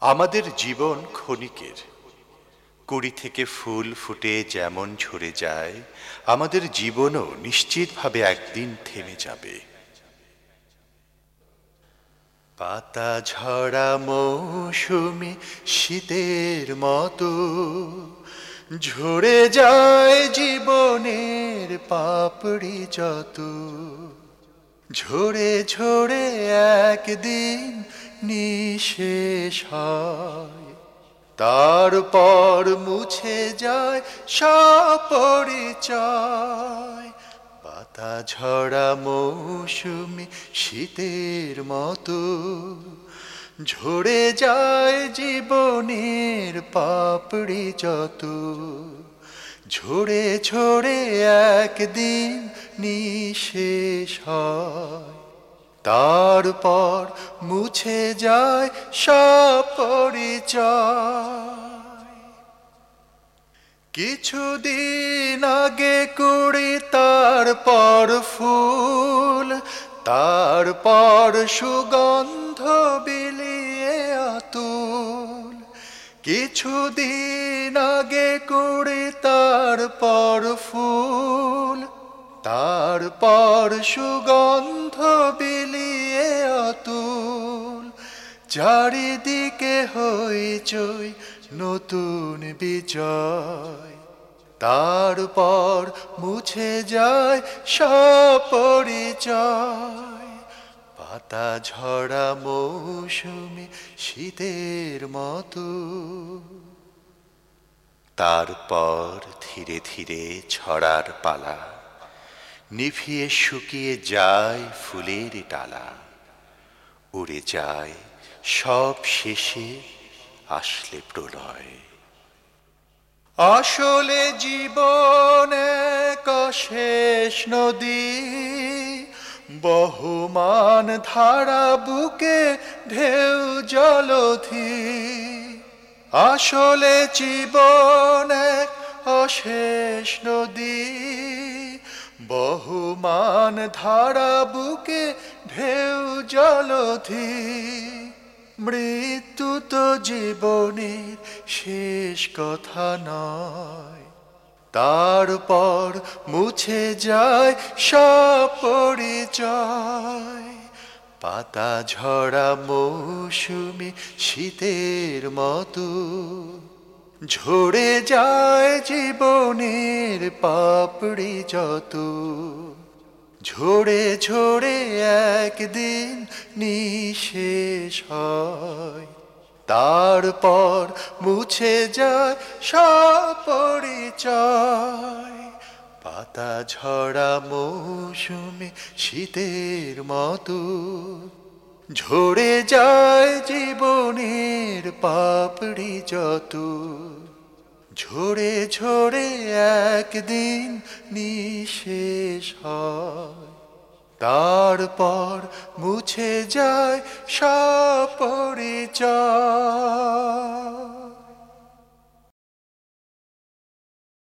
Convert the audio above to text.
আমাদের জীবন ক্ষণিকের। কুড়ি থেকে ফুল ফুটে যেমন ঝরে যায়, আমাদের জীবনও নিশ্চিতভাবে একদিন থেমে যাবে। পাতা ঝরা মৌসুমি শীতের মতো ঝরে যায় জীবনের পাপড়ি যত। ঝরে ঝরে একদিন নিশেষ হয়। তারপর মুছে যায় সপরিচয়। পাতা ঝরা মৌসুমি শীতের মতো। ঝরে যায় জীবনের পাপড়ি যত। ঝরে ঝরে একদিন নিশেষ হয়। তারপর মুছে যায় সপরিচয় আগে কুড়ি, তারপর ফুল, তারপর সুগন্ধ বিলিয়ে আতুল। কিছুদিন আগে কুড়ি, তারপর ফুল, তারপর সুগন্ধ চারিদিকে হইচই নতুন বিজয়। তারপর মুছে যায় সপরিচয়। পাতা ঝরা মৌসুমি শীতের মতো। তারপর ধীরে ধীরে ছড়ার পালা, নিভিয়ে শুকিয়ে যায় ফুলের ডালা। উড়ে যায় সব শেষে আসলে প্রলয়। আসলে জীবন এক শেষ নদী, বহুমান ধারা বুকে ঢেউ জলধি। আসলে জীবন অশেষ নদী, বহুমান ধারা বুকে ঢেউ জলধি। মৃত্যু তো জীবনের শেষ কথা নয়। তারপর মুছে যায় সপরিচয় পাতা ঝরা মৌসুমি শীতের মতো। ঝরে যায় জীবনের পাপড়ি যত। ঝরে ঝরে একদিন নিশেষ হয়। তারপর মুছে যায় সপরিচয়। পাতা ঝরা মৌসুমি শীতের মতো। ঝরে যায় জীবনের পাপড়ি যত। ঝরে ঝরে একদিন নিশেষ হয়। তারপর মুছে যায় সপরিচয়।